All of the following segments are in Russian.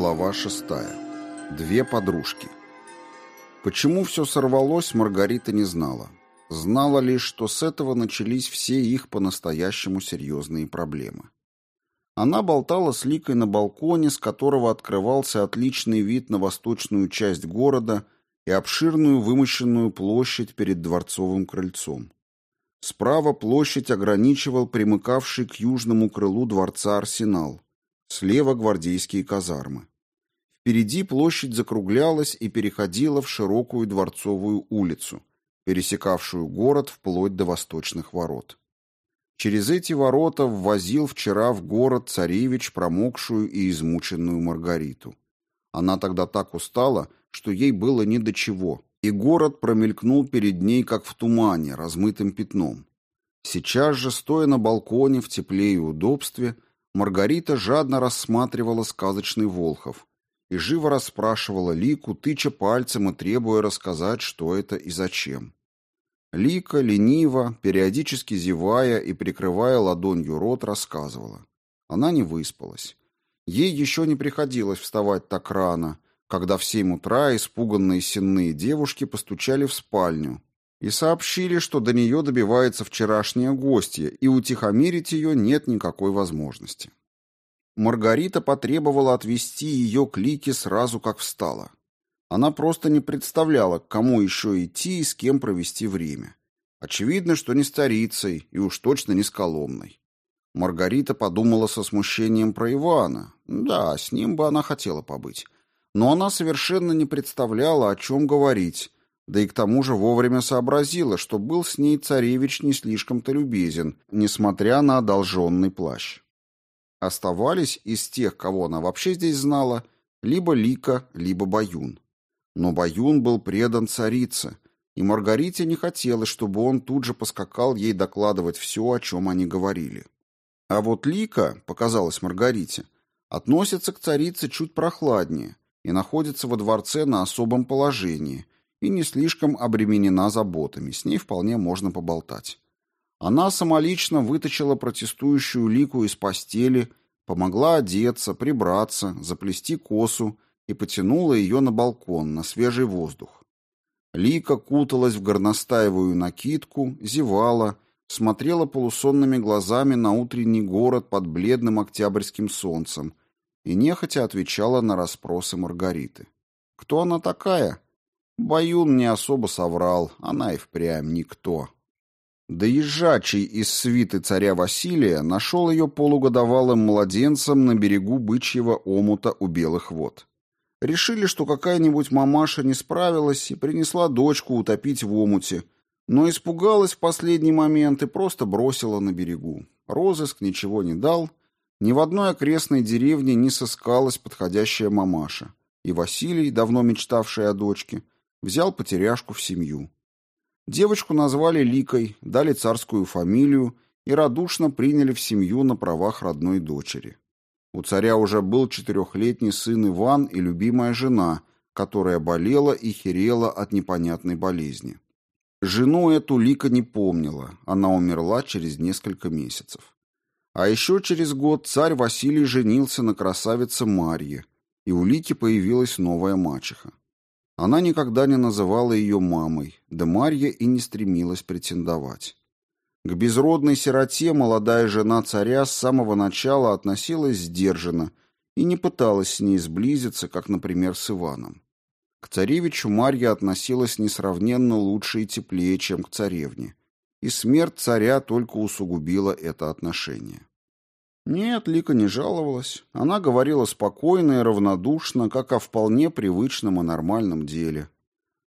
Глава шестая. Две подружки. Почему все сорвалось, Маргарита не знала. Знала лишь, что с этого начались все их по-настоящему серьезные проблемы. Она болтала с Ликой на балконе, с которого открывался отличный вид на восточную часть города и обширную вымощенную площадь перед дворцовым крыльцом. Справа площадь ограничивал примыкавший к южному крылу дворца арсенал – Слева гвардейские казармы. Впереди площадь закруглялась и переходила в широкую дворцовую улицу, пересекавшую город вплоть до восточных ворот. Через эти ворота ввозил вчера в город царевич промокшую и измученную Маргариту. Она тогда так устала, что ей было ни до чего, и город промелькнул перед ней, как в тумане, размытым пятном. Сейчас же, стоя на балконе в тепле и удобстве, Маргарита жадно рассматривала сказочный Волхов и живо расспрашивала Лику, тыча пальцем и требуя рассказать, что это и зачем. Лика, лениво, периодически зевая и прикрывая ладонью рот, рассказывала. Она не выспалась. Ей еще не приходилось вставать так рано, когда в семь утра испуганные сенные девушки постучали в спальню и сообщили, что до нее добивается вчерашняя гостья, и утихомирить ее нет никакой возможности. Маргарита потребовала отвезти ее к Лике сразу, как встала. Она просто не представляла, к кому еще идти и с кем провести время. Очевидно, что не старицей и уж точно не с Коломной. Маргарита подумала со смущением про Ивана. Да, с ним бы она хотела побыть. Но она совершенно не представляла, о чем говорить, да и к тому же вовремя сообразила, что был с ней царевич не слишком-то любезен, несмотря на одолженный плащ. Оставались из тех, кого она вообще здесь знала, либо Лика, либо Баюн. Но Баюн был предан царице, и Маргарите не хотелось, чтобы он тут же поскакал ей докладывать все, о чем они говорили. А вот Лика, показалось Маргарите, относится к царице чуть прохладнее и находится во дворце на особом положении, и не слишком обременена заботами, с ней вполне можно поболтать. Она самолично вытащила протестующую Лику из постели, помогла одеться, прибраться, заплести косу и потянула ее на балкон, на свежий воздух. Лика куталась в горностаевую накидку, зевала, смотрела полусонными глазами на утренний город под бледным октябрьским солнцем и нехотя отвечала на расспросы Маргариты. «Кто она такая?» Баюн не особо соврал, она и впрямь никто. Доезжачий из свиты царя Василия нашел ее полугодовалым младенцем на берегу бычьего омута у белых вод. Решили, что какая-нибудь мамаша не справилась и принесла дочку утопить в омуте, но испугалась в последний момент и просто бросила на берегу. Розыск ничего не дал, ни в одной окрестной деревне не сыскалась подходящая мамаша, и Василий, давно мечтавший о дочке, взял потеряшку в семью. Девочку назвали Ликой, дали царскую фамилию и радушно приняли в семью на правах родной дочери. У царя уже был четырехлетний сын Иван и любимая жена, которая болела и херела от непонятной болезни. Жену эту Лика не помнила, она умерла через несколько месяцев. А еще через год царь Василий женился на красавице Марье, и у Лики появилась новая мачеха. Она никогда не называла ее мамой, да Марья и не стремилась претендовать. К безродной сироте молодая жена царя с самого начала относилась сдержанно и не пыталась с ней сблизиться, как, например, с Иваном. К царевичу Марья относилась несравненно лучше и теплее, чем к царевне, и смерть царя только усугубила это отношение. Нет, Лика не жаловалась. Она говорила спокойно и равнодушно, как о вполне привычном и нормальном деле.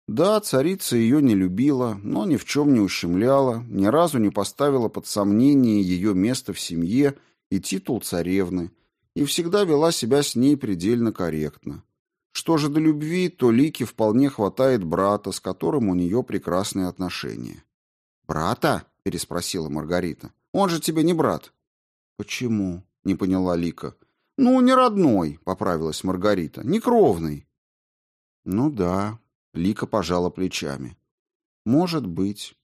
Да, царица ее не любила, но ни в чем не ущемляла, ни разу не поставила под сомнение ее место в семье и титул царевны, и всегда вела себя с ней предельно корректно. Что же до любви, то Лике вполне хватает брата, с которым у нее прекрасные отношения. «Брата?» — переспросила Маргарита. «Он же тебе не брат». «Почему?» — не поняла Лика. «Ну, не родной», — поправилась Маргарита. «Не кровный». «Ну да», — Лика пожала плечами. «Может быть.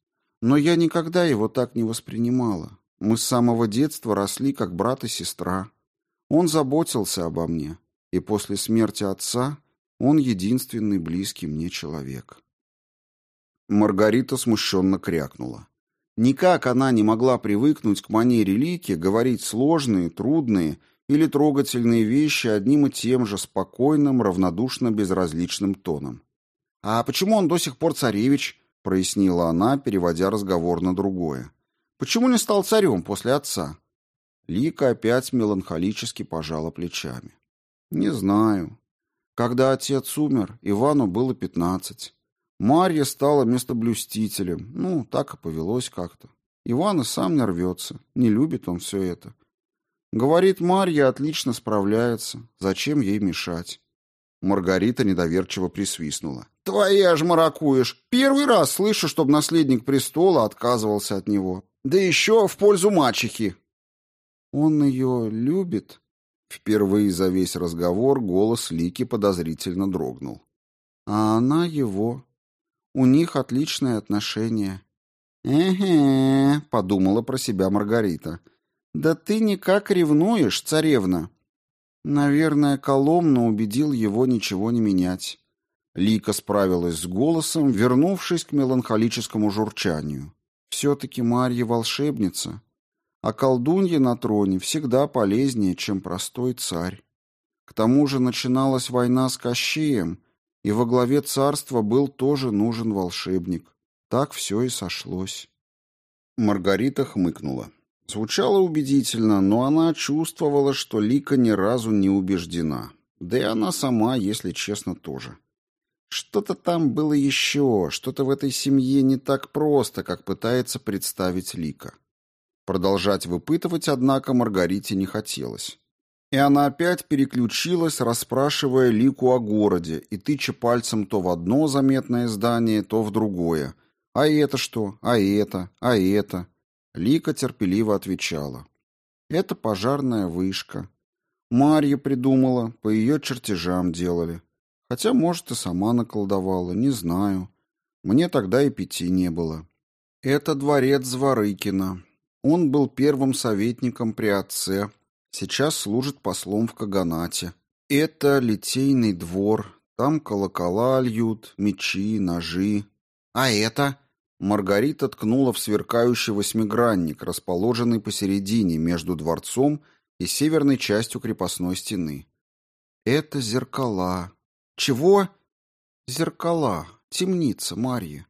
Но я никогда его так не воспринимала. Мы с самого детства росли как брат и сестра. Он заботился обо мне. И после смерти отца он единственный близкий мне человек. Маргарита смущенно крякнула. Никак она не могла привыкнуть к манере Лики говорить сложные, трудные или трогательные вещи одним и тем же спокойным, равнодушно безразличным тоном. «А почему он до сих пор царевич?» — прояснила она, переводя разговор на другое. «Почему не стал царем после отца?» Лика опять меланхолически пожала плечами. «Не знаю. Когда отец умер, Ивану было пятнадцать. Марья стала местоблюстителем. Ну, так и повелось как-то. Иван и сам не рвется. Не любит он все это. Говорит, Марья отлично справляется. Зачем ей мешать? Маргарита недоверчиво присвистнула. «Твоя ж маракуешь! Первый раз слышу, чтобы наследник престола отказывался от него. Да еще в пользу мачехи!» «Он ее любит?» Впервые за весь разговор голос Лики подозрительно дрогнул. «А она его. У них отличные отношения. «Эге», — подумала про себя Маргарита. «Да ты никак ревнуешь, царевна». Наверное, Коломна убедил его ничего не менять. Лика справилась с голосом, вернувшись к меланхолическому журчанию. Все-таки Марья волшебница, а колдунья на троне всегда полезнее, чем простой царь. К тому же начиналась война с Кощеем, и во главе царства был тоже нужен волшебник. Так все и сошлось. Маргарита хмыкнула. Звучало убедительно, но она чувствовала, что Лика ни разу не убеждена. Да и она сама, если честно, тоже. Что-то там было еще, что-то в этой семье не так просто, как пытается представить Лика. Продолжать выпытывать, однако, Маргарите не хотелось. И она опять переключилась, расспрашивая Лику о городе и тыча пальцем то в одно заметное здание, то в другое. «А это что? А это? А это?» Лика терпеливо отвечала. «Это пожарная вышка. Марья придумала, по ее чертежам делали. Хотя, может, и сама наколдовала, не знаю. Мне тогда и пяти не было. Это дворец Зворыкина. Он был первым советником при отце, Сейчас служит послом в Каганате. Это литейный двор. Там колокола льют, мечи, ножи. А это? Маргарита ткнула в сверкающий восьмигранник, расположенный посередине между дворцом и северной частью крепостной стены. Это зеркала. Чего? Зеркала. Темница Марьи.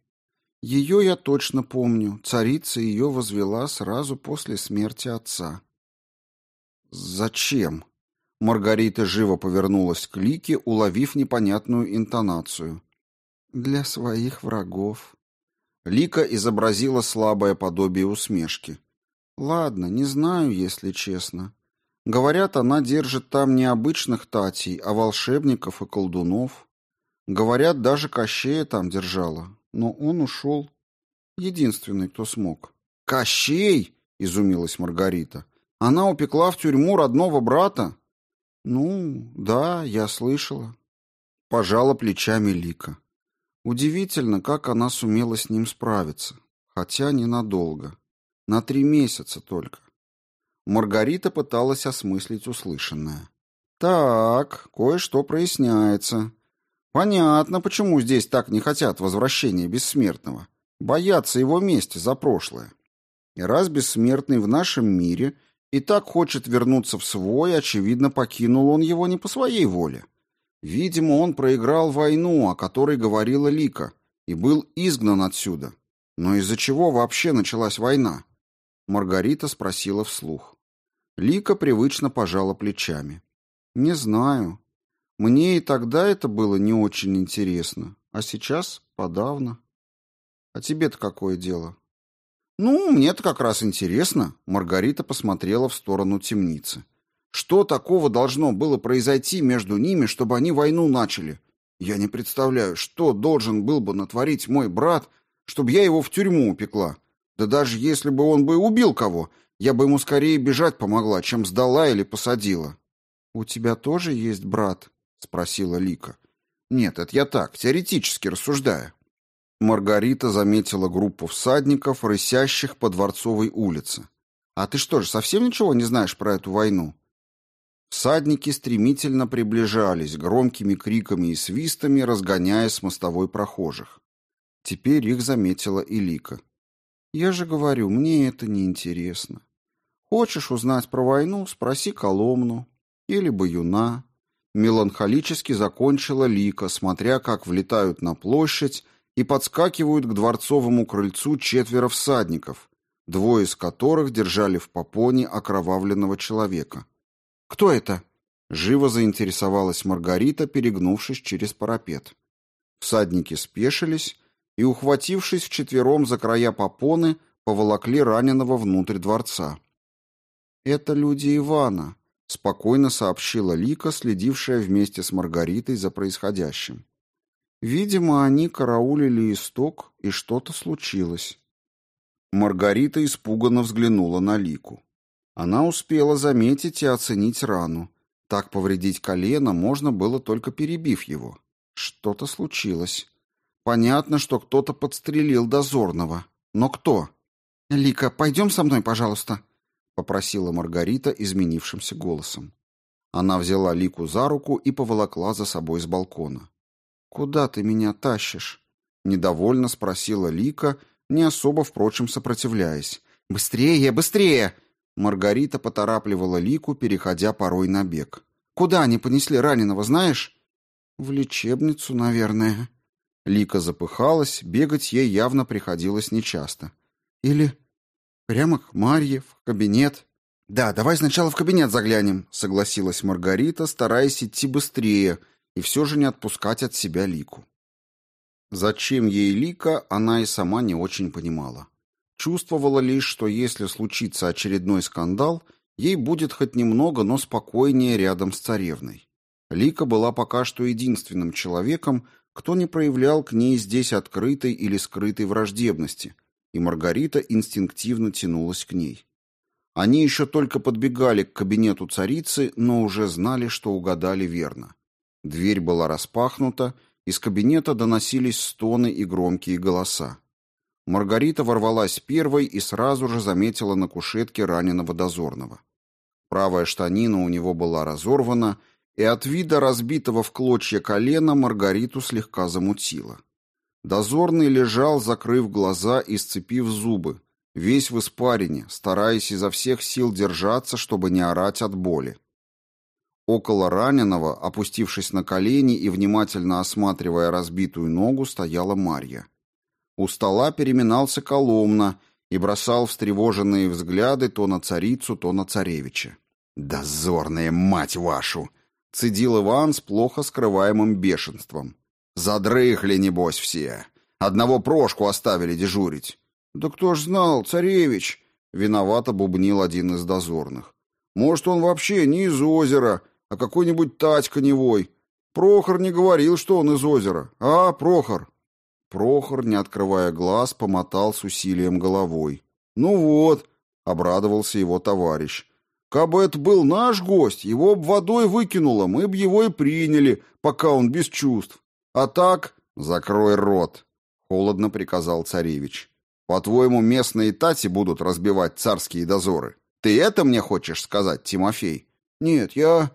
Ее я точно помню. Царица ее возвела сразу после смерти отца. «Зачем?» Маргарита живо повернулась к Лике, уловив непонятную интонацию. «Для своих врагов». Лика изобразила слабое подобие усмешки. «Ладно, не знаю, если честно. Говорят, она держит там не обычных татей, а волшебников и колдунов. Говорят, даже Кощея там держала. Но он ушел. Единственный, кто смог». «Кощей?» — изумилась Маргарита. Она упекла в тюрьму родного брата? Ну, да, я слышала. Пожала плечами Лика. Удивительно, как она сумела с ним справиться. Хотя ненадолго. На три месяца только. Маргарита пыталась осмыслить услышанное. Так, кое-что проясняется. Понятно, почему здесь так не хотят возвращения бессмертного. Боятся его мести за прошлое. И раз бессмертный в нашем мире — и так хочет вернуться в свой, очевидно, покинул он его не по своей воле. Видимо, он проиграл войну, о которой говорила Лика, и был изгнан отсюда. Но из-за чего вообще началась война? Маргарита спросила вслух. Лика привычно пожала плечами. Не знаю. Мне и тогда это было не очень интересно, а сейчас подавно. А тебе-то какое дело? «Ну, мне-то как раз интересно», — Маргарита посмотрела в сторону темницы. «Что такого должно было произойти между ними, чтобы они войну начали? Я не представляю, что должен был бы натворить мой брат, чтобы я его в тюрьму упекла. Да даже если бы он бы убил кого, я бы ему скорее бежать помогла, чем сдала или посадила». «У тебя тоже есть брат?» — спросила Лика. «Нет, это я так, теоретически рассуждаю. Маргарита заметила группу всадников, рысящих по Дворцовой улице. «А ты что же, совсем ничего не знаешь про эту войну?» Всадники стремительно приближались, громкими криками и свистами разгоняя с мостовой прохожих. Теперь их заметила и Лика. «Я же говорю, мне это не интересно. Хочешь узнать про войну, спроси Коломну или Баюна». Меланхолически закончила Лика, смотря, как влетают на площадь и подскакивают к дворцовому крыльцу четверо всадников, двое из которых держали в попоне окровавленного человека. «Кто это?» — живо заинтересовалась Маргарита, перегнувшись через парапет. Всадники спешились и, ухватившись вчетвером за края попоны, поволокли раненого внутрь дворца. «Это люди Ивана», — спокойно сообщила Лика, следившая вместе с Маргаритой за происходящим. Видимо, они караулили исток, и что-то случилось. Маргарита испуганно взглянула на Лику. Она успела заметить и оценить рану. Так повредить колено можно было только перебив его. Что-то случилось. Понятно, что кто-то подстрелил дозорного. Но кто? «Лика, пойдем со мной, пожалуйста», — попросила Маргарита изменившимся голосом. Она взяла Лику за руку и поволокла за собой с балкона. «Куда ты меня тащишь?» — недовольно спросила Лика, не особо, впрочем, сопротивляясь. «Быстрее, быстрее!» Маргарита поторапливала Лику, переходя порой на бег. «Куда они понесли раненого, знаешь?» «В лечебницу, наверное», Лика запыхалась, бегать ей явно приходилось нечасто. Или прямо к Марье, в кабинет. «Да, давай сначала в кабинет заглянем», — согласилась Маргарита, стараясь идти быстрее и все же не отпускать от себя Лику. Зачем ей Лика, она и сама не очень понимала. Чувствовала лишь, что если случится очередной скандал, ей будет хоть немного, но спокойнее рядом с царевной. Лика была пока что единственным человеком, кто не проявлял к ней здесь открытой или скрытой враждебности, и Маргарита инстинктивно тянулась к ней. Они еще только подбегали к кабинету царицы, но уже знали, что угадали верно. Дверь была распахнута, из кабинета доносились стоны и громкие голоса. Маргарита ворвалась первой и сразу же заметила на кушетке раненого дозорного. Правая штанина у него была разорвана, и от вида разбитого в клочья колена Маргариту слегка замутило. Дозорный лежал, закрыв глаза и сцепив зубы, весь в испарине, стараясь изо всех сил держаться, чтобы не орать от боли. Около раненого, опустившись на колени и внимательно осматривая разбитую ногу, стояла Марья. У стола переминался Коломна и бросал встревоженные взгляды то на царицу, то на царевича. «Дозорная, мать вашу!» Цедил Иван с плохо скрываемым бешенством. «Задрыхли, небось, все. Одного прошку оставили дежурить». «Да кто ж знал, царевич?» — виновато бубнил один из дозорных. «Может, он вообще не из озера, а какой-нибудь Татька невой. Прохор не говорил, что он из озера. А, Прохор?» Прохор, не открывая глаз, помотал с усилием головой. «Ну вот», — обрадовался его товарищ, Кабы это был наш гость, его б водой выкинуло, мы б его и приняли, пока он без чувств. А так, закрой рот, холодно приказал царевич. По-твоему, местные тати будут разбивать царские дозоры? Ты это мне хочешь сказать, Тимофей? Нет, я...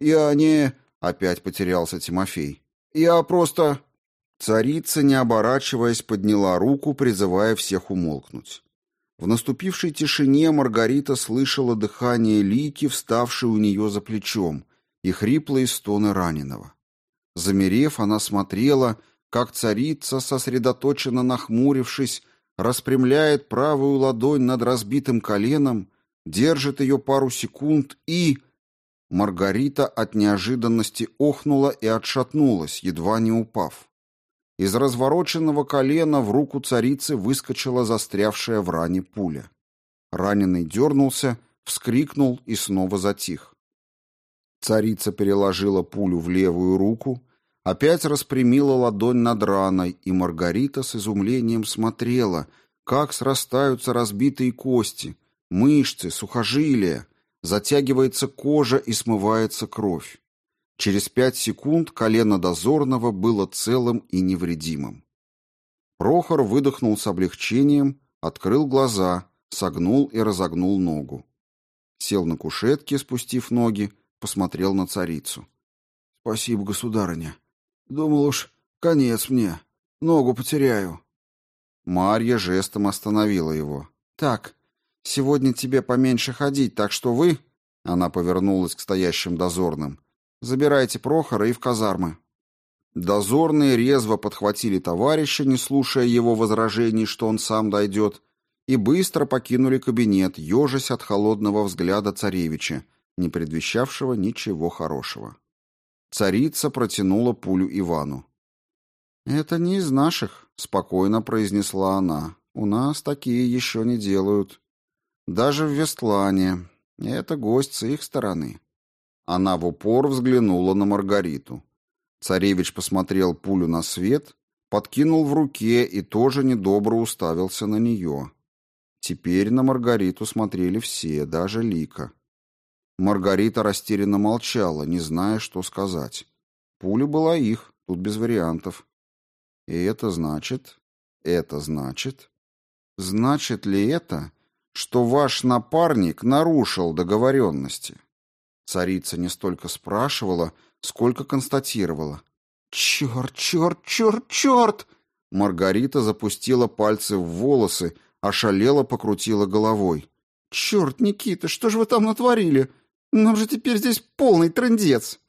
я не... Опять потерялся Тимофей. Я просто... Царица, не оборачиваясь, подняла руку, призывая всех умолкнуть. В наступившей тишине Маргарита слышала дыхание Лики, вставшей у нее за плечом, и хриплые стоны раненого. Замерев, она смотрела, как царица, сосредоточенно нахмурившись, распрямляет правую ладонь над разбитым коленом, держит ее пару секунд и... Маргарита от неожиданности охнула и отшатнулась, едва не упав. Из развороченного колена в руку царицы выскочила застрявшая в ране пуля. Раненый дернулся, вскрикнул и снова затих. Царица переложила пулю в левую руку, опять распрямила ладонь над раной, и Маргарита с изумлением смотрела, как срастаются разбитые кости, мышцы, сухожилия, затягивается кожа и смывается кровь. Через пять секунд колено дозорного было целым и невредимым. Прохор выдохнул с облегчением, открыл глаза, согнул и разогнул ногу. Сел на кушетке, спустив ноги, посмотрел на царицу. «Спасибо, государыня. Думал уж, конец мне. Ногу потеряю». Марья жестом остановила его. «Так, сегодня тебе поменьше ходить, так что вы...» Она повернулась к стоящим дозорным. «Забирайте Прохора и в казармы». Дозорные резво подхватили товарища, не слушая его возражений, что он сам дойдет, и быстро покинули кабинет, ежась от холодного взгляда царевича, не предвещавшего ничего хорошего. Царица протянула пулю Ивану. «Это не из наших», — спокойно произнесла она. «У нас такие еще не делают. Даже в Вестлане. Это гость с их стороны». Она в упор взглянула на Маргариту. Царевич посмотрел пулю на свет, подкинул в руке и тоже недобро уставился на нее. Теперь на Маргариту смотрели все, даже Лика. Маргарита растерянно молчала, не зная, что сказать. Пуля была их, тут без вариантов. И это значит... Это значит... Значит ли это, что ваш напарник нарушил договоренности? Царица не столько спрашивала, сколько констатировала. «Черт, черт, черт, черт!» Маргарита запустила пальцы в волосы, ошалела, покрутила головой. «Черт, Никита, что же вы там натворили? Нам же теперь здесь полный трындец!»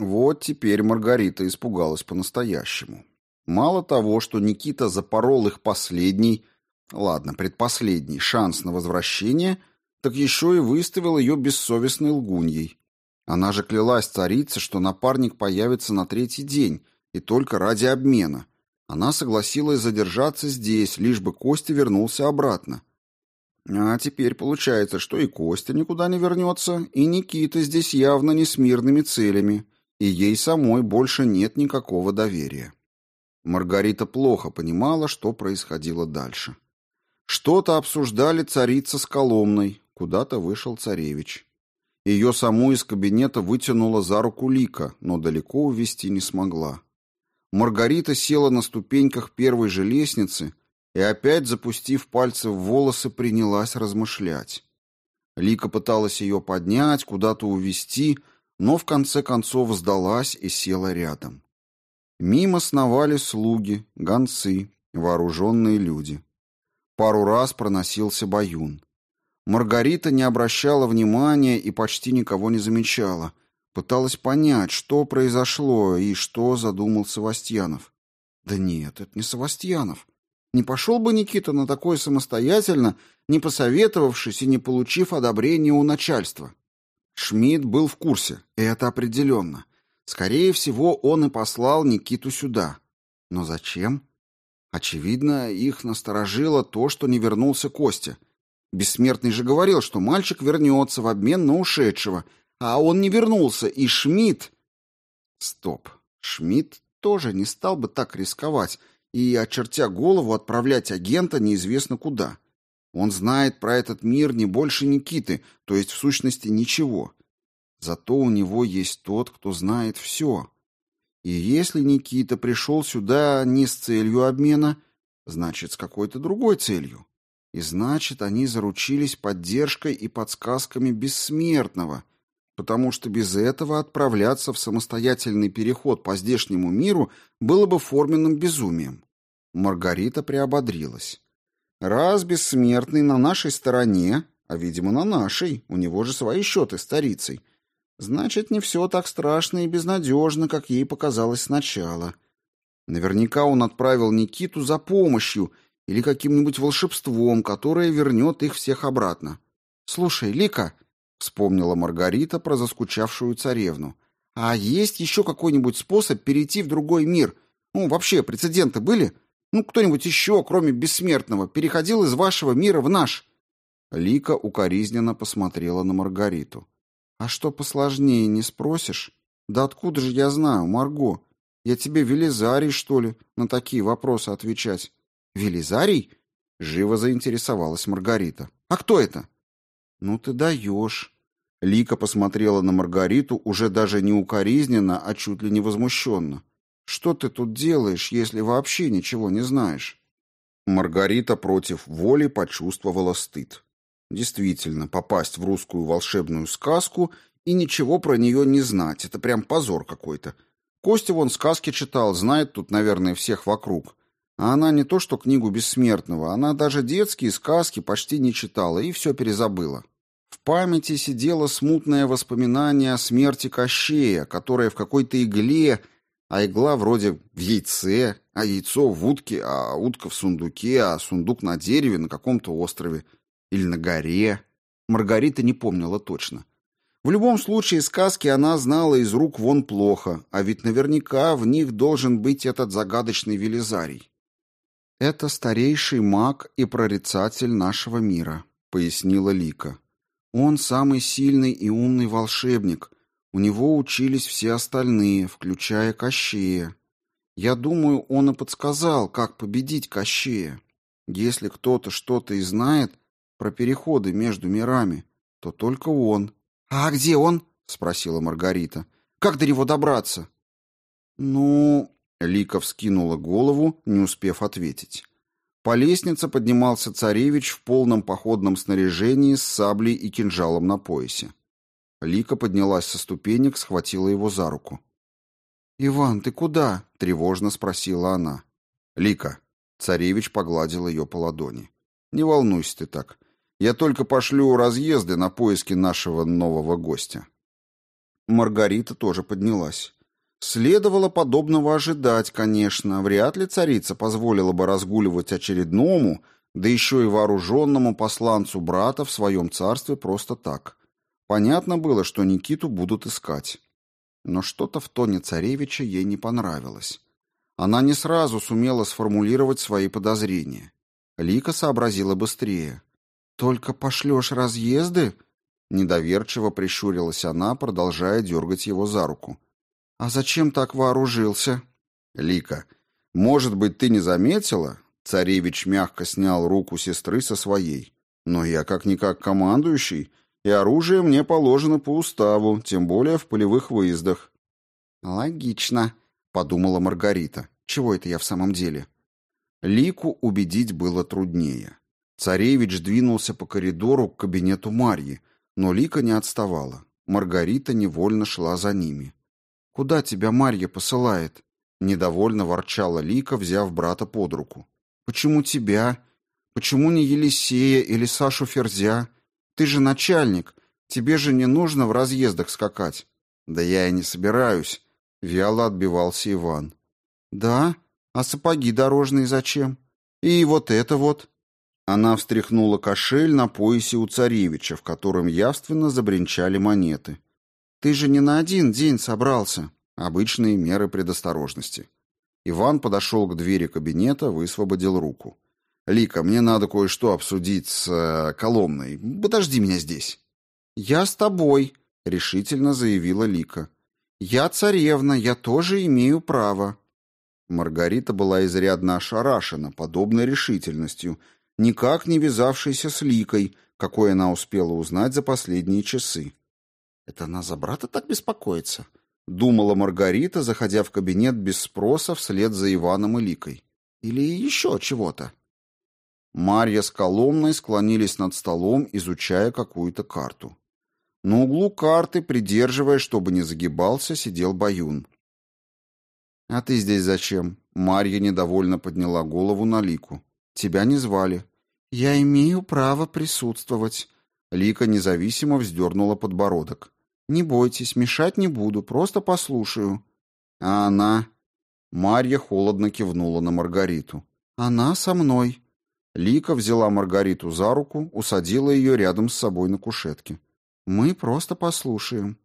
Вот теперь Маргарита испугалась по-настоящему. Мало того, что Никита запорол их последний, ладно, предпоследний шанс на возвращение, так еще и выставил ее бессовестной лгуньей. Она же клялась царице, что напарник появится на третий день, и только ради обмена. Она согласилась задержаться здесь, лишь бы Костя вернулся обратно. А теперь получается, что и Костя никуда не вернется, и Никита здесь явно не с мирными целями, и ей самой больше нет никакого доверия. Маргарита плохо понимала, что происходило дальше. Что-то обсуждали царица с Коломной, куда-то вышел царевич. Ее саму из кабинета вытянула за руку Лика, но далеко увести не смогла. Маргарита села на ступеньках первой же лестницы и опять, запустив пальцы в волосы, принялась размышлять. Лика пыталась ее поднять, куда-то увести, но в конце концов сдалась и села рядом. Мимо сновали слуги, гонцы, вооруженные люди. Пару раз проносился баюн. Маргарита не обращала внимания и почти никого не замечала. Пыталась понять, что произошло и что задумал Савастьянов. Да нет, это не Савастьянов. Не пошел бы Никита на такое самостоятельно, не посоветовавшись и не получив одобрения у начальства. Шмидт был в курсе, и это определенно. Скорее всего, он и послал Никиту сюда. Но зачем? Очевидно, их насторожило то, что не вернулся Костя. Бессмертный же говорил, что мальчик вернется в обмен на ушедшего, а он не вернулся, и Шмидт... Стоп. Шмидт тоже не стал бы так рисковать, и, очертя голову, отправлять агента неизвестно куда. Он знает про этот мир не больше Никиты, то есть в сущности ничего. Зато у него есть тот, кто знает все. И если Никита пришел сюда не с целью обмена, значит, с какой-то другой целью. И значит, они заручились поддержкой и подсказками бессмертного, потому что без этого отправляться в самостоятельный переход по здешнему миру было бы форменным безумием. Маргарита приободрилась. Раз бессмертный на нашей стороне, а, видимо, на нашей, у него же свои счеты с старицей, значит, не все так страшно и безнадежно, как ей показалось сначала. Наверняка он отправил Никиту за помощью или каким-нибудь волшебством, которое вернет их всех обратно. «Слушай, Лика», — вспомнила Маргарита про заскучавшую царевну. «А есть еще какой-нибудь способ перейти в другой мир? Ну, вообще, прецеденты были? Ну, кто-нибудь еще, кроме бессмертного, переходил из вашего мира в наш?» Лика укоризненно посмотрела на Маргариту. «А что посложнее, не спросишь? Да откуда же я знаю, Марго? Я тебе Велизарий, что ли, на такие вопросы отвечать?» «Велизарий?» — живо заинтересовалась Маргарита. «А кто это?» «Ну ты даешь». Лика посмотрела на Маргариту уже даже не укоризненно, а чуть ли не возмущенно. «Что ты тут делаешь, если вообще ничего не знаешь?» Маргарита против воли почувствовала стыд. Действительно, попасть в русскую волшебную сказку и ничего про нее не знать. Это прям позор какой-то. Костя вон сказки читал, знает тут, наверное, всех вокруг. А она не то что книгу бессмертного, она даже детские сказки почти не читала и все перезабыла. В памяти сидело смутное воспоминание о смерти Кощея, которое в какой-то игле, а игла вроде в яйце, а яйцо в утке, а утка в сундуке, а сундук на дереве на каком-то острове или на горе. Маргарита не помнила точно. В любом случае, сказки она знала из рук вон плохо, а ведь наверняка в них должен быть этот загадочный Велизарий. «Это старейший маг и прорицатель нашего мира», — пояснила Лика. «Он самый сильный и умный волшебник. У него учились все остальные, включая Кощея. Я думаю, он и подсказал, как победить Кощея. Если кто-то что-то и знает про переходы между мирами, то только он». «А где он?» — спросила Маргарита. «Как до него добраться?» «Ну...» — Лика вскинула голову, не успев ответить. По лестнице поднимался царевич в полном походном снаряжении с саблей и кинжалом на поясе. Лика поднялась со ступенек, схватила его за руку. «Иван, ты куда?» — тревожно спросила она. «Лика». Царевич погладил ее по ладони. «Не волнуйся ты так. Я только пошлю разъезды на поиски нашего нового гостя. Маргарита тоже поднялась. Следовало подобного ожидать, конечно. Вряд ли царица позволила бы разгуливать очередному, да еще и вооруженному посланцу брата в своем царстве просто так. Понятно было, что Никиту будут искать. Но что-то в тоне царевича ей не понравилось. Она не сразу сумела сформулировать свои подозрения. Лика сообразила быстрее. «Только пошлешь разъезды?» Недоверчиво прищурилась она, продолжая дергать его за руку. «А зачем так вооружился?» «Лика, может быть, ты не заметила?» Царевич мягко снял руку сестры со своей. «Но я как-никак командующий, и оружие мне положено по уставу, тем более в полевых выездах». «Логично», — подумала Маргарита. «Чего это я в самом деле?» Лику убедить было труднее. Царевич двинулся по коридору к кабинету Марьи, но Лика не отставала. Маргарита невольно шла за ними. «Куда тебя Марья посылает?» Недовольно ворчала Лика, взяв брата под руку. «Почему тебя? Почему не Елисея или Сашу Ферзя? Ты же начальник, тебе же не нужно в разъездах скакать». «Да я и не собираюсь», — вяло отбивался Иван. «Да? А сапоги дорожные зачем? И вот это вот...» Она встряхнула кошель на поясе у царевича, в котором явственно забринчали монеты. «Ты же не на один день собрался». Обычные меры предосторожности. Иван подошел к двери кабинета, высвободил руку. «Лика, мне надо кое-что обсудить с э, Коломной. Подожди меня здесь». «Я с тобой», — решительно заявила Лика. «Я царевна, я тоже имею право». Маргарита была изрядно ошарашена подобной решительностью — никак не вязавшейся с Ликой, какой она успела узнать за последние часы. «Это она за брата так беспокоится?» — думала Маргарита, заходя в кабинет без спроса вслед за Иваном и Ликой. «Или еще чего-то?» Марья с Коломной склонились над столом, изучая какую-то карту. На углу карты, придерживая, чтобы не загибался, сидел Баюн. «А ты здесь зачем?» Марья недовольно подняла голову на Лику. Тебя не звали. Я имею право присутствовать. Лика независимо вздернула подбородок. Не бойтесь, мешать не буду, просто послушаю. А она... Марья холодно кивнула на Маргариту. Она со мной. Лика взяла Маргариту за руку, усадила ее рядом с собой на кушетке. Мы просто послушаем.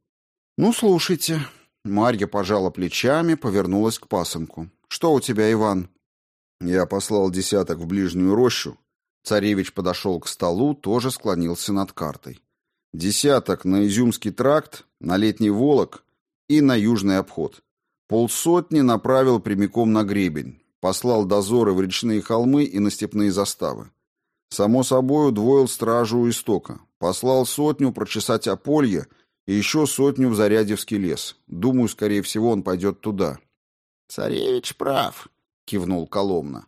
Ну, слушайте. Марья пожала плечами, повернулась к пасынку. Что у тебя, Иван? Я послал десяток в ближнюю рощу. Царевич подошел к столу, тоже склонился над картой. Десяток на Изюмский тракт, на Летний Волок и на Южный обход. Полсотни направил прямиком на гребень. Послал дозоры в речные холмы и на степные заставы. Само собой, удвоил стражу у истока. Послал сотню прочесать Аполье и еще сотню в Зарядьевский лес. Думаю, скорее всего, он пойдет туда. «Царевич прав», — кивнул Коломна.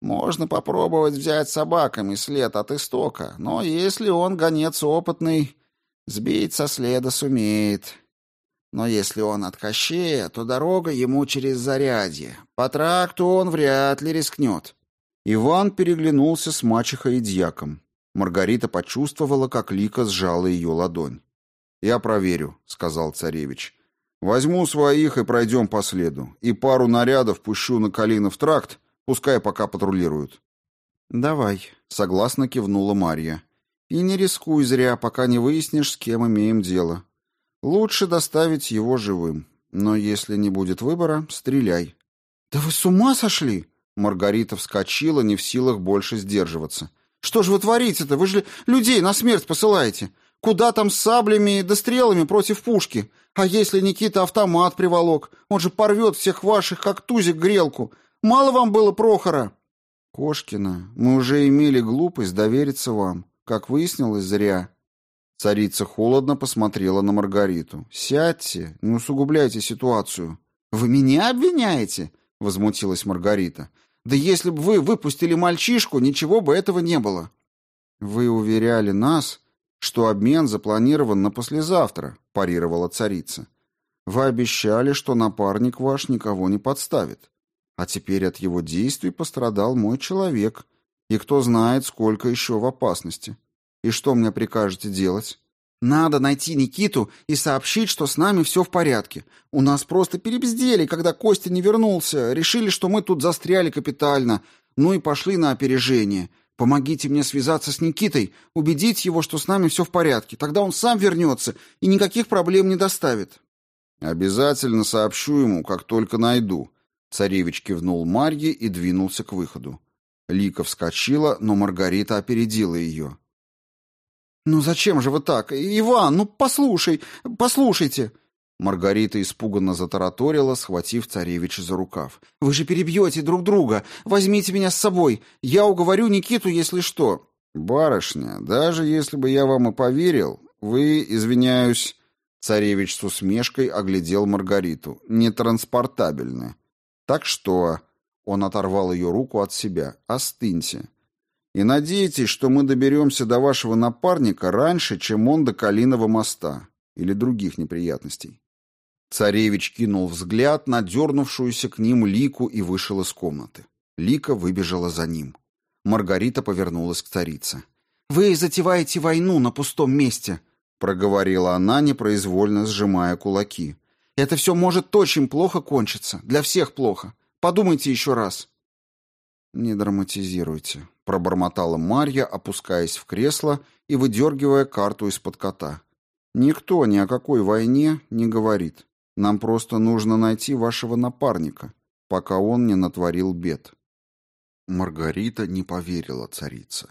«Можно попробовать взять собаками след от истока, но если он гонец опытный, Сбить со следа сумеет. Но если он от Кощея, то дорога ему через Зарядье. По тракту он вряд ли рискнет. Иван переглянулся с мачехой и дьяком. Маргарита почувствовала, как Лика сжала ее ладонь. «Я проверю», — сказал царевич. «Возьму своих и пройдем по следу. И пару нарядов пущу на Калинов тракт, пускай пока патрулируют». «Давай», — согласно кивнула Марья. «И не рискуй зря, пока не выяснишь, с кем имеем дело. Лучше доставить его живым. Но если не будет выбора, стреляй». «Да вы с ума сошли?» Маргарита вскочила, не в силах больше сдерживаться. «Что же вы творите-то? Вы же людей на смерть посылаете. Куда там с саблями да стрелами против пушки? А если Никита автомат приволок? Он же порвет всех ваших, как тузик грелку. Мало вам было Прохора?» «Кошкина, мы уже имели глупость довериться вам. Как выяснилось, зря». Царица холодно посмотрела на Маргариту. «Сядьте, не усугубляйте ситуацию». «Вы меня обвиняете?» — возмутилась Маргарита. «Да если бы вы выпустили мальчишку, ничего бы этого не было». «Вы уверяли нас, что обмен запланирован на послезавтра», — парировала царица. «Вы обещали, что напарник ваш никого не подставит. А теперь от его действий пострадал мой человек, и кто знает, сколько еще в опасности. И что мне прикажете делать?» «Надо найти Никиту и сообщить, что с нами все в порядке. У нас просто перебздели, когда Костя не вернулся. Решили, что мы тут застряли капитально. Ну и пошли на опережение. Помогите мне связаться с Никитой, убедить его, что с нами все в порядке. Тогда он сам вернется и никаких проблем не доставит». «Обязательно сообщу ему, как только найду». Царевич кивнул Марье и двинулся к выходу. Лика вскочила, но Маргарита опередила ее. «Ну зачем же вы так? Иван, ну послушай, послушайте!» Маргарита испуганно затараторила, схватив царевича за рукав. «Вы же перебьете друг друга! Возьмите меня с собой! Я уговорю Никиту, если что!» «Барышня, даже если бы я вам и поверил, вы, извиняюсь...» Царевич с усмешкой оглядел Маргариту. «Нетранспортабельны. Так что...» Он оторвал ее руку от себя. «Остыньте. И надейтесь, что мы доберемся до вашего напарника раньше, чем он до Калиного моста или других неприятностей. Царевич кинул взгляд на дернувшуюся к ним Лику и вышел из комнаты. Лика выбежала за ним. Маргарита повернулась к царице. «Вы затеваете войну на пустом месте», — проговорила она, непроизвольно сжимая кулаки. «Это все может очень плохо кончиться. Для всех плохо. Подумайте еще раз». «Не драматизируйте», — пробормотала Марья, опускаясь в кресло и выдергивая карту из-под кота. «Никто ни о какой войне не говорит. Нам просто нужно найти вашего напарника, пока он не натворил бед». Маргарита не поверила царице.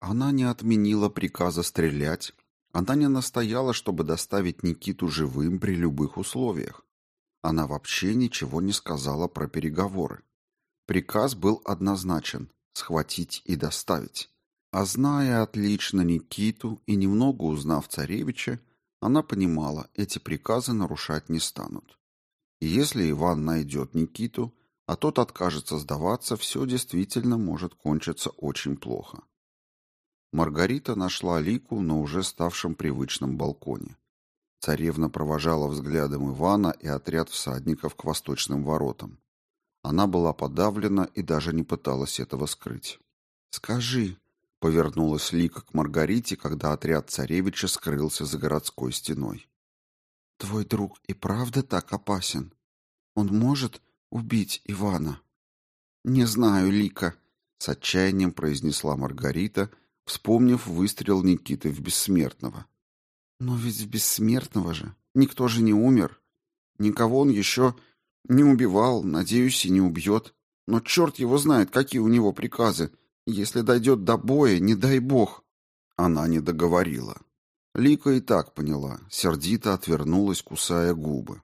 Она не отменила приказа стрелять, она не настояла, чтобы доставить Никиту живым при любых условиях. Она вообще ничего не сказала про переговоры. Приказ был однозначен — схватить и доставить. А зная отлично Никиту и немного узнав царевича, она понимала, эти приказы нарушать не станут. И если Иван найдет Никиту, а тот откажется сдаваться, все действительно может кончиться очень плохо. Маргарита нашла Лику на уже ставшем привычном балконе. Царевна провожала взглядом Ивана и отряд всадников к восточным воротам. Она была подавлена и даже не пыталась этого скрыть. «Скажи», — повернулась Лика к Маргарите, когда отряд царевича скрылся за городской стеной. «Твой друг и правда так опасен? Он может убить Ивана?» «Не знаю, Лика», — с отчаянием произнесла Маргарита, вспомнив выстрел Никиты в Бессмертного. «Но ведь в Бессмертного же никто же не умер. Никого он еще не убивал, надеюсь, и не убьет. Но черт его знает, какие у него приказы. Если дойдет до боя, не дай бог. Она не договорила. Лика и так поняла, сердито отвернулась, кусая губы.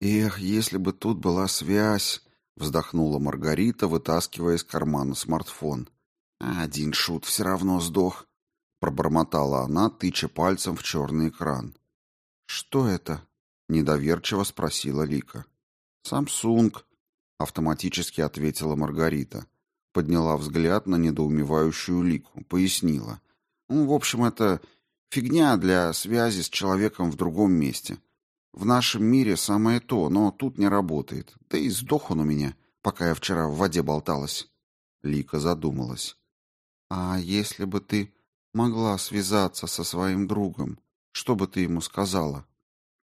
«Эх, если бы тут была связь!» — вздохнула Маргарита, вытаскивая из кармана смартфон. «Один шут все равно сдох», — пробормотала она, тыча пальцем в черный экран. «Что это?» — недоверчиво спросила Лика. «Самсунг», — автоматически ответила Маргарита. Подняла взгляд на недоумевающую Лику, пояснила. «Ну, в общем, это Фигня для связи с человеком в другом месте. В нашем мире самое то, но тут не работает. Да и сдох он у меня, пока я вчера в воде болталась. Лика задумалась. А если бы ты могла связаться со своим другом, что бы ты ему сказала?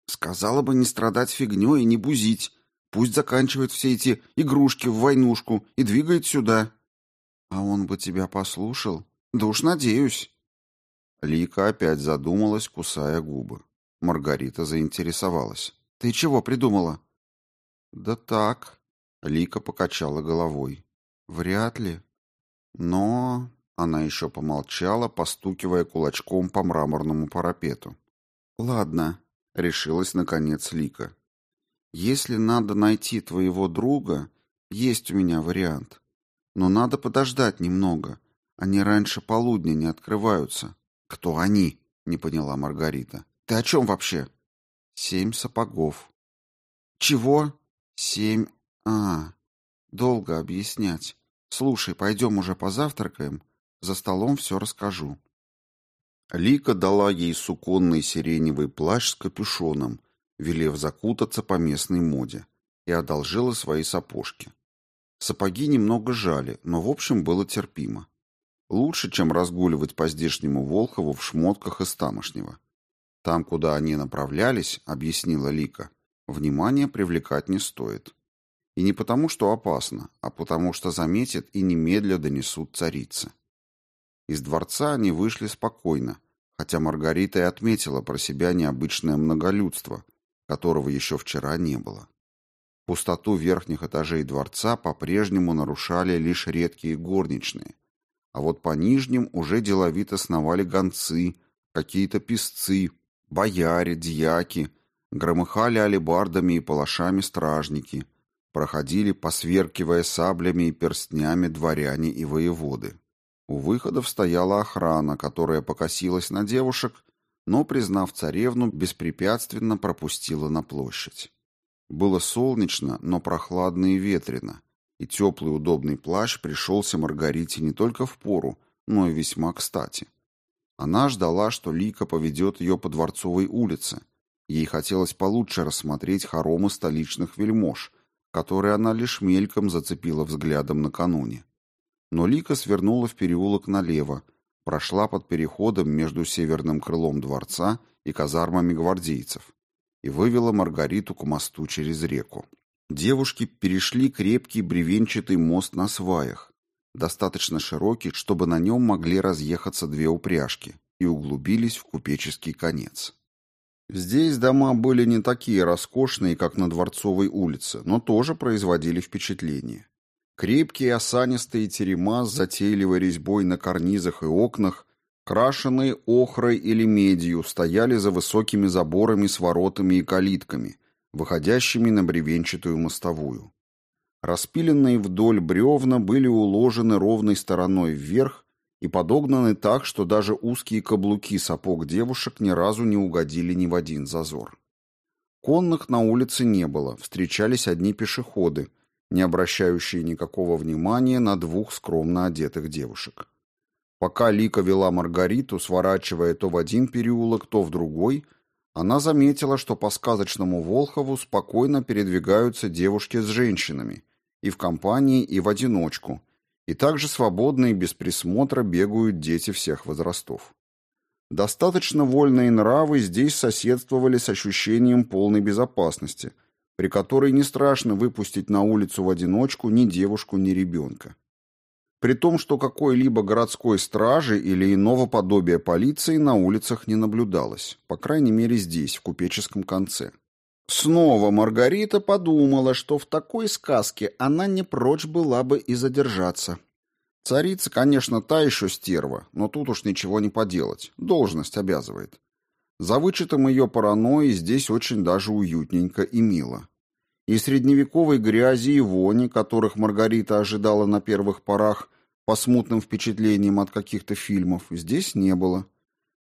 Сказала бы не страдать фигней и не бузить. Пусть заканчивает все эти игрушки в войнушку и двигает сюда. А он бы тебя послушал? Да уж надеюсь. Лика опять задумалась, кусая губы. Маргарита заинтересовалась. «Ты чего придумала?» «Да так», — Лика покачала головой. «Вряд ли. Но...» — она еще помолчала, постукивая кулачком по мраморному парапету. «Ладно», — решилась наконец Лика. «Если надо найти твоего друга, есть у меня вариант. Но надо подождать немного. Они раньше полудня не открываются». «Кто они?» — не поняла Маргарита. Ты о чем вообще? Семь сапогов. Чего? Семь... А, долго объяснять. Слушай, пойдем уже позавтракаем. За столом все расскажу. Лика дала ей суконный сиреневый плащ с капюшоном, велев закутаться по местной моде, и одолжила свои сапожки. Сапоги немного жали, но в общем было терпимо. Лучше, чем разгуливать по здешнему Волхову в шмотках из тамошнего. Там, куда они направлялись, объяснила Лика, внимание привлекать не стоит. И не потому, что опасно, а потому, что заметят и немедля донесут царице. Из дворца они вышли спокойно, хотя Маргарита и отметила про себя необычное многолюдство, которого еще вчера не было. Пустоту верхних этажей дворца по-прежнему нарушали лишь редкие горничные, а вот по нижним уже деловито сновали гонцы, какие-то песцы, Бояре, дьяки, громыхали алебардами и палашами стражники, проходили, посверкивая саблями и перстнями дворяне и воеводы. У выходов стояла охрана, которая покосилась на девушек, но, признав царевну, беспрепятственно пропустила на площадь. Было солнечно, но прохладно и ветрено, и теплый удобный плащ пришелся Маргарите не только в пору, но и весьма кстати. Она ждала, что Лика поведет ее по Дворцовой улице. Ей хотелось получше рассмотреть хоромы столичных вельмож, которые она лишь мельком зацепила взглядом накануне. Но Лика свернула в переулок налево, прошла под переходом между северным крылом дворца и казармами гвардейцев и вывела Маргариту к мосту через реку. Девушки перешли крепкий бревенчатый мост на сваях, достаточно широкий, чтобы на нем могли разъехаться две упряжки, и углубились в купеческий конец. Здесь дома были не такие роскошные, как на Дворцовой улице, но тоже производили впечатление. Крепкие осанистые терема с затейливой резьбой на карнизах и окнах, крашеные охрой или медью, стояли за высокими заборами с воротами и калитками, выходящими на бревенчатую мостовую. Распиленные вдоль бревна были уложены ровной стороной вверх и подогнаны так, что даже узкие каблуки сапог девушек ни разу не угодили ни в один зазор. Конных на улице не было, встречались одни пешеходы, не обращающие никакого внимания на двух скромно одетых девушек. Пока Лика вела Маргариту, сворачивая то в один переулок, то в другой, она заметила, что по сказочному Волхову спокойно передвигаются девушки с женщинами, и в компании, и в одиночку, и также свободно и без присмотра бегают дети всех возрастов. Достаточно вольные нравы здесь соседствовали с ощущением полной безопасности, при которой не страшно выпустить на улицу в одиночку ни девушку, ни ребенка. При том, что какой-либо городской стражи или иного подобия полиции на улицах не наблюдалось, по крайней мере здесь, в купеческом конце. Снова Маргарита подумала, что в такой сказке она не прочь была бы и задержаться. Царица, конечно, та еще стерва, но тут уж ничего не поделать, должность обязывает. За вычетом ее паранойи здесь очень даже уютненько и мило. И средневековой грязи и вони, которых Маргарита ожидала на первых порах по смутным впечатлениям от каких-то фильмов, здесь не было.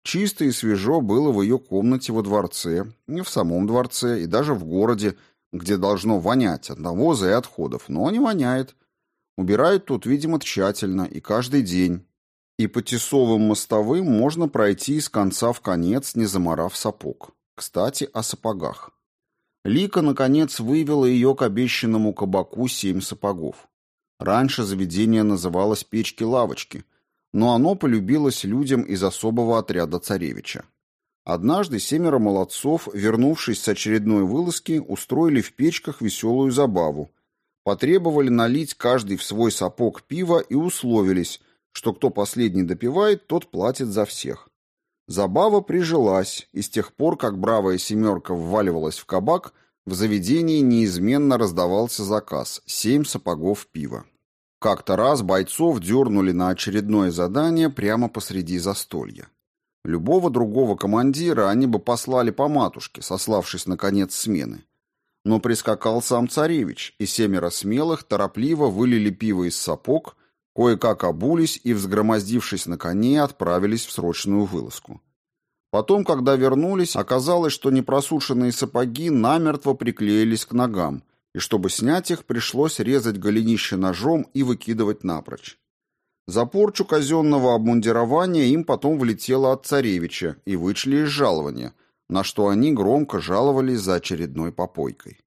Чисто и свежо было в ее комнате во дворце, не в самом дворце и даже в городе, где должно вонять от навоза и отходов, но не воняет. Убирают тут, видимо, тщательно и каждый день. И по тесовым мостовым можно пройти из конца в конец, не заморав сапог. Кстати, о сапогах. Лика, наконец, вывела ее к обещанному кабаку семь сапогов. Раньше заведение называлось «Печки-лавочки», но оно полюбилось людям из особого отряда царевича. Однажды семеро молодцов, вернувшись с очередной вылазки, устроили в печках веселую забаву, потребовали налить каждый в свой сапог пива и условились, что кто последний допивает, тот платит за всех. Забава прижилась, и с тех пор, как бравая семерка вваливалась в кабак, в заведении неизменно раздавался заказ – семь сапогов пива. Как-то раз бойцов дернули на очередное задание прямо посреди застолья. Любого другого командира они бы послали по матушке, сославшись на конец смены. Но прискакал сам царевич, и семеро смелых торопливо вылили пиво из сапог – Кое-как обулись и, взгромоздившись на коне, отправились в срочную вылазку. Потом, когда вернулись, оказалось, что непросушенные сапоги намертво приклеились к ногам, и чтобы снять их, пришлось резать голенище ножом и выкидывать напрочь. За порчу казенного обмундирования им потом влетело от царевича и вычли из жалования, на что они громко жаловались за очередной попойкой.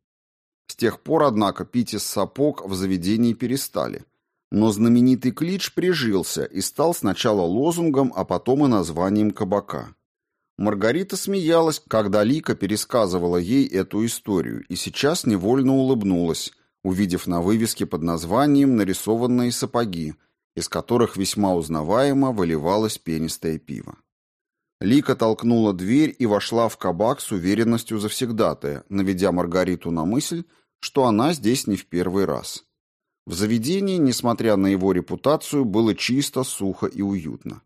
С тех пор, однако, пить из сапог в заведении перестали, но знаменитый клич прижился и стал сначала лозунгом, а потом и названием кабака. Маргарита смеялась, когда Лика пересказывала ей эту историю, и сейчас невольно улыбнулась, увидев на вывеске под названием нарисованные сапоги, из которых весьма узнаваемо выливалось пенистое пиво. Лика толкнула дверь и вошла в кабак с уверенностью завсегдатая, наведя Маргариту на мысль, что она здесь не в первый раз. В заведении, несмотря на его репутацию, было чисто, сухо и уютно.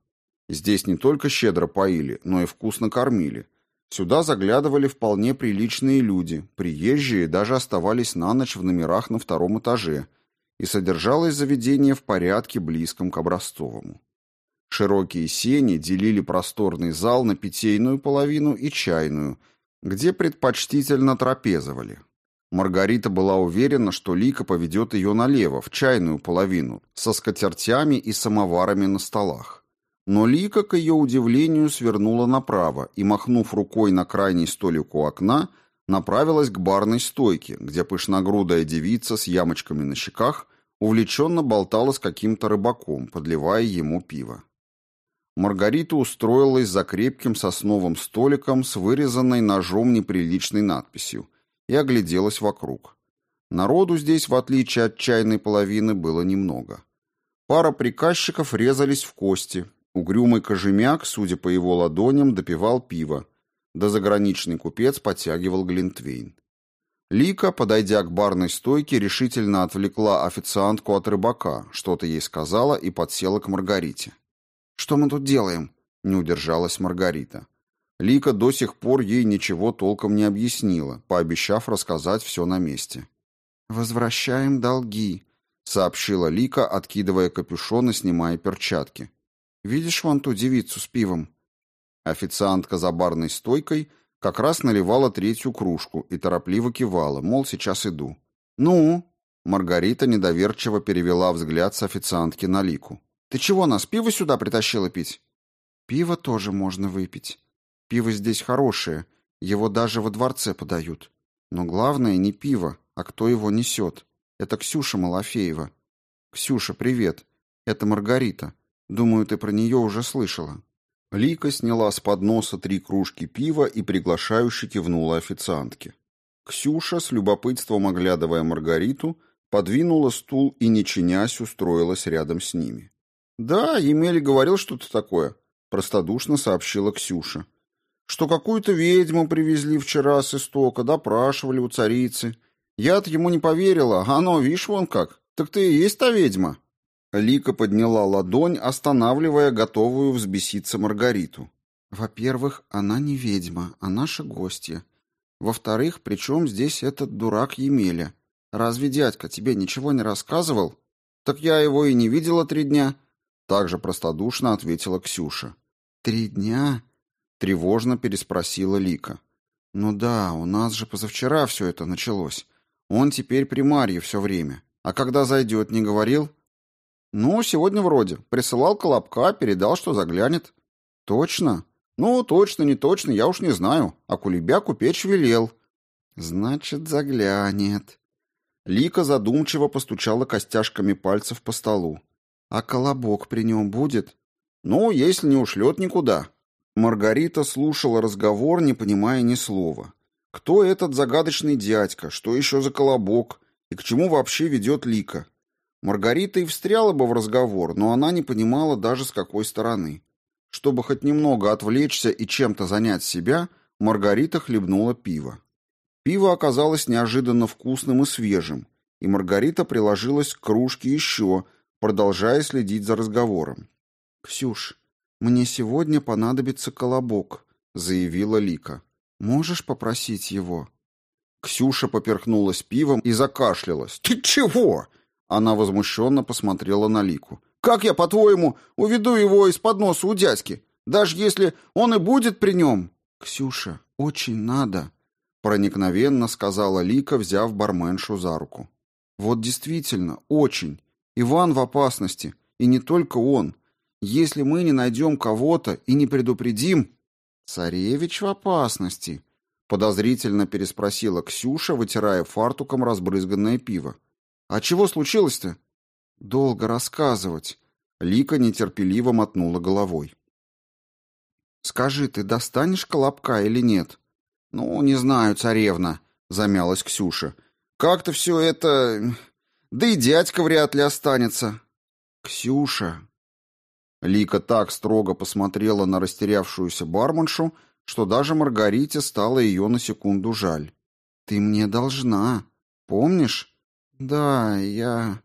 Здесь не только щедро поили, но и вкусно кормили. Сюда заглядывали вполне приличные люди, приезжие даже оставались на ночь в номерах на втором этаже, и содержалось заведение в порядке, близком к образцовому. Широкие сени делили просторный зал на питейную половину и чайную, где предпочтительно трапезовали. Маргарита была уверена, что Лика поведет ее налево, в чайную половину, со скатертями и самоварами на столах. Но Лика, к ее удивлению, свернула направо и, махнув рукой на крайний столик у окна, направилась к барной стойке, где пышногрудая девица с ямочками на щеках увлеченно болтала с каким-то рыбаком, подливая ему пиво. Маргарита устроилась за крепким сосновым столиком с вырезанной ножом неприличной надписью и огляделась вокруг. Народу здесь, в отличие от чайной половины, было немного. Пара приказчиков резались в кости. Угрюмый кожемяк, судя по его ладоням, допивал пиво. Да заграничный купец подтягивал глинтвейн. Лика, подойдя к барной стойке, решительно отвлекла официантку от рыбака, что-то ей сказала и подсела к Маргарите. «Что мы тут делаем?» — не удержалась Маргарита. Лика до сих пор ей ничего толком не объяснила, пообещав рассказать все на месте. «Возвращаем долги», — сообщила Лика, откидывая капюшон и снимая перчатки. «Видишь вон ту девицу с пивом?» Официантка за барной стойкой как раз наливала третью кружку и торопливо кивала, мол, сейчас иду. «Ну?» — Маргарита недоверчиво перевела взгляд с официантки на Лику. «Ты чего нас, пиво сюда притащила пить?» «Пиво тоже можно выпить», Пиво здесь хорошее, его даже во дворце подают. Но главное не пиво, а кто его несет. Это Ксюша Малафеева. Ксюша, привет. Это Маргарита. Думаю, ты про нее уже слышала. Лика сняла с подноса три кружки пива и приглашающе кивнула официантке. Ксюша, с любопытством оглядывая Маргариту, подвинула стул и, не чинясь, устроилась рядом с ними. «Да, Емель говорил что-то такое», — простодушно сообщила Ксюша что какую-то ведьму привезли вчера с истока, допрашивали у царицы. Я-то ему не поверила, а оно, видишь, вон как. Так ты и есть та ведьма?» Лика подняла ладонь, останавливая готовую взбеситься Маргариту. «Во-первых, она не ведьма, а наша гостья. Во-вторых, при чем здесь этот дурак Емеля? Разве дядька тебе ничего не рассказывал? Так я его и не видела три дня». Также простодушно ответила Ксюша. «Три дня?» Тревожно переспросила Лика. «Ну да, у нас же позавчера все это началось. Он теперь при Марье все время. А когда зайдет, не говорил?» Ну, сегодня вроде. Присылал Колобка, передал, что заглянет. Точно? Ну, точно, не точно, я уж не знаю. А кулебяку печь велел. Значит, заглянет. Лика задумчиво постучала костяшками пальцев по столу. А колобок при нем будет? Ну, если не ушлет никуда. Маргарита слушала разговор, не понимая ни слова. Кто этот загадочный дядька? Что еще за колобок? И к чему вообще ведет Лика? Маргарита и встряла бы в разговор, но она не понимала даже с какой стороны. Чтобы хоть немного отвлечься и чем-то занять себя, Маргарита хлебнула пиво. Пиво оказалось неожиданно вкусным и свежим, и Маргарита приложилась к кружке еще, продолжая следить за разговором. «Ксюш, мне сегодня понадобится колобок», — заявила Лика. «Можешь попросить его?» Ксюша поперхнулась пивом и закашлялась. «Ты чего?» Она возмущенно посмотрела на Лику. «Как я, по-твоему, уведу его из-под носа у дядьки? Даже если он и будет при нем?» «Ксюша, очень надо», — проникновенно сказала Лика, взяв барменшу за руку. «Вот действительно, очень. Иван в опасности. И не только он. Если мы не найдем кого-то и не предупредим...» «Царевич в опасности», — подозрительно переспросила Ксюша, вытирая фартуком разбрызганное пиво. «А чего случилось-то?» «Долго рассказывать». Лика нетерпеливо мотнула головой. «Скажи, ты достанешь колобка или нет?» «Ну, не знаю, царевна», — замялась Ксюша. «Как-то все это... Да и дядька вряд ли останется». «Ксюша...» Лика так строго посмотрела на растерявшуюся барменшу, что даже Маргарите стало ее на секунду жаль. «Ты мне должна. Помнишь?» «Да, я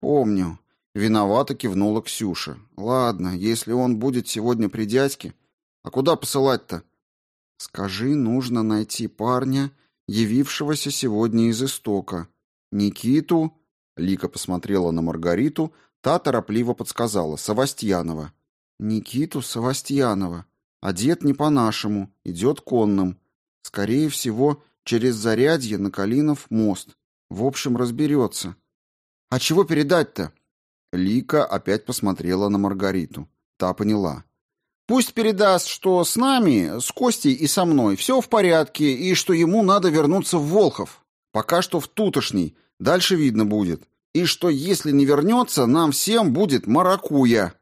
помню». Виновато кивнула Ксюша. «Ладно, если он будет сегодня при дядьке. А куда посылать-то?» «Скажи, нужно найти парня, явившегося сегодня из истока. Никиту...» Лика посмотрела на Маргариту, та торопливо подсказала. «Савастьянова». «Никиту Савастьянова. Одет не по-нашему, идет конным. Скорее всего, через Зарядье на Калинов мост. В общем, разберется. А чего передать-то? Лика опять посмотрела на Маргариту. Та поняла. Пусть передаст, что с нами, с Костей и со мной все в порядке, и что ему надо вернуться в Волхов. Пока что в Тутошний, дальше видно будет. И что если не вернется, нам всем будет маракуя.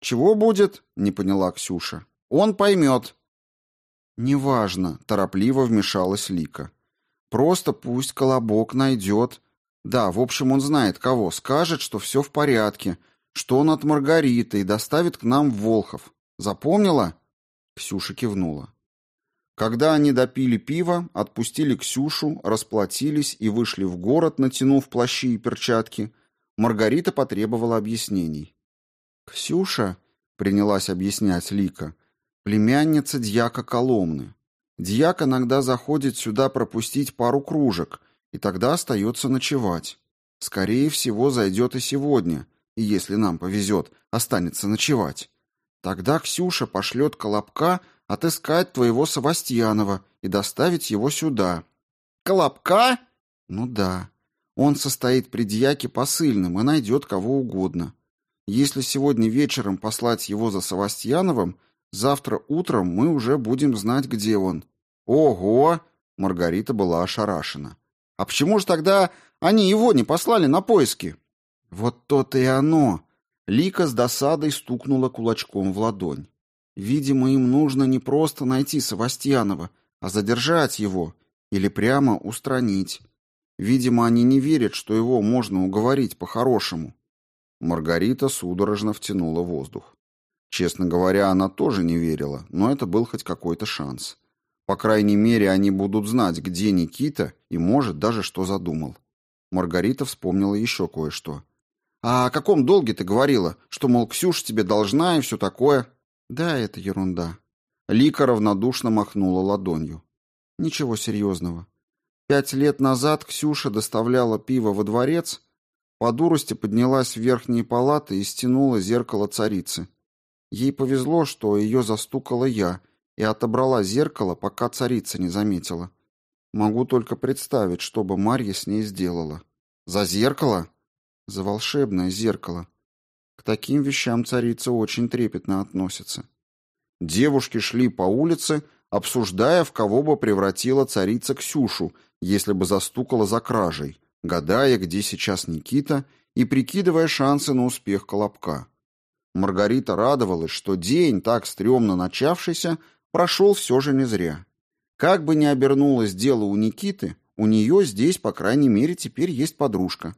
Чего будет? Не поняла Ксюша. Он поймет. Неважно, торопливо вмешалась Лика. Просто пусть Колобок найдет. Да, в общем, он знает кого. Скажет, что все в порядке, что он от Маргариты и доставит к нам Волхов. Запомнила? Ксюша кивнула. Когда они допили пиво, отпустили Ксюшу, расплатились и вышли в город, натянув плащи и перчатки, Маргарита потребовала объяснений. «Ксюша», — принялась объяснять Лика, — «племянница дьяка Коломны. Дьяк иногда заходит сюда пропустить пару кружек, и тогда остается ночевать. Скорее всего, зайдет и сегодня, и если нам повезет, останется ночевать. Тогда Ксюша пошлет Колобка отыскать твоего Савастьянова и доставить его сюда. Колобка? Ну да. Он состоит при дьяке посыльным и найдет кого угодно. Если сегодня вечером послать его за Савастьяновым, Завтра утром мы уже будем знать, где он. Ого! Маргарита была ошарашена. А почему же тогда они его не послали на поиски? Вот то-то и оно. Лика с досадой стукнула кулачком в ладонь. Видимо, им нужно не просто найти Савастьянова, а задержать его или прямо устранить. Видимо, они не верят, что его можно уговорить по-хорошему. Маргарита судорожно втянула воздух. Честно говоря, она тоже не верила, но это был хоть какой-то шанс. По крайней мере, они будут знать, где Никита и, может, даже что задумал. Маргарита вспомнила еще кое-что. «А о каком долге ты говорила? Что, мол, Ксюша тебе должна и все такое?» «Да, это ерунда». Лика равнодушно махнула ладонью. «Ничего серьезного. Пять лет назад Ксюша доставляла пиво во дворец, по дурости поднялась в верхние палаты и стянула зеркало царицы. Ей повезло, что ее застукала я и отобрала зеркало, пока царица не заметила. Могу только представить, что бы Марья с ней сделала. За зеркало? За волшебное зеркало. К таким вещам царица очень трепетно относится. Девушки шли по улице, обсуждая, в кого бы превратила царица Ксюшу, если бы застукала за кражей, гадая, где сейчас Никита, и прикидывая шансы на успех Колобка. Маргарита радовалась, что день, так стрёмно начавшийся, прошел все же не зря. Как бы ни обернулось дело у Никиты, у нее здесь, по крайней мере, теперь есть подружка.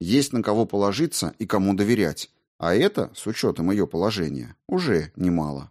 Есть на кого положиться и кому доверять. А это, с учетом ее положения, уже немало.